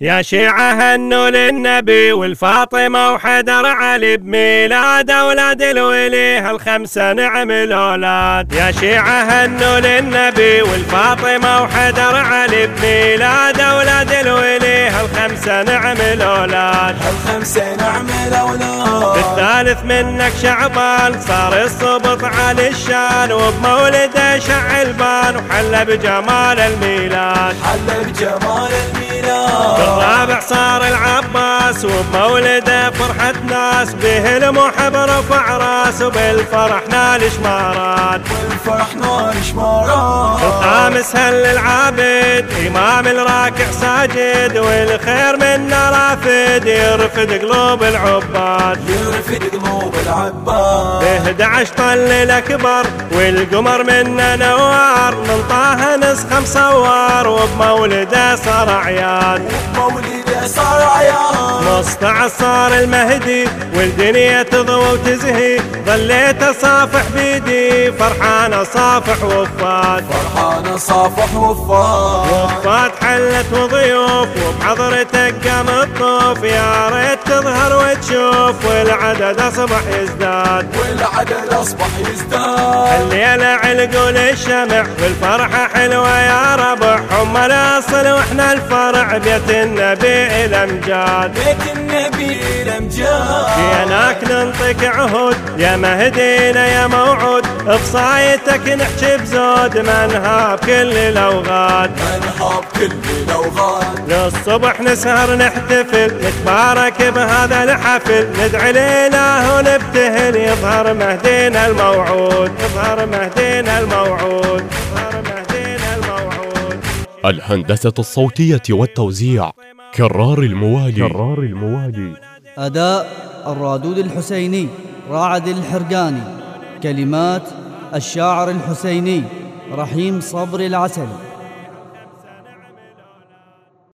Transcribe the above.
يا شيعة هنوا للنبي والفاطمة وحدر علي بميلاد أولاد الوليه الخمسة نعم الأولاد. يا شيعة هنوا للنبي والفاطمة وحدر علي بميلاد أولاد الوليه الخمسة نعم الأولاد. الخمسة نعم الأولاد. الثالث منك شعبان صار الصبط على الشان وبمولده شع البان وحل بجمال الميلاد. حل بجمال الميلاد. بالرابع صار العباس وبمولده فرحة ناس به المحب رفع راس وبالفرح نال شمارات والفرح نال شمارات الخامس هل العابد إمام الراكع ساجد والخير منا رافد يرفد قلوب العباد. يرفد قلوب العباد. به 11 طل الأكبر والقمر منا نوار. من طه نسخة مصور وبمولده صار عياد. مولده صار عيان مصطع صار المهدي والدنيا تضوى وتزهي ظليت اصافح بيدي فرحان اصافح وفات فرحان صافح وفات وفات حلت وضيوف وبحضرتك قام الطوف. يا ريت تظهر وتشوف والعدد أصبح يزداد. والعدد أصبح يزداد. الليلة علقوا للشمع والفرحة حلوة يا ربع هم الأصل وإحنا الفرع بيت النبي الامجاد بيت النبي الأمجاد جيناك ننطق عهود يا مهدينا يا موعود. بصايتك نحكي بزود منها بكل الأوغاد. كل الأوغاد للصبح نسهر نحتفل نتبارك بهذا الحفل. ندعي لإله ونبتهل يظهر مهدينا الموعود. يظهر مهدينا الموعود. يظهر مهدينا الموعود. الهندسة الصوتية والتوزيع كرار الموالي. كرار الموالي. أداء الرادود الحسيني راعد الحرقاني. كلمات الشاعر الحسيني رحيم صبر العسل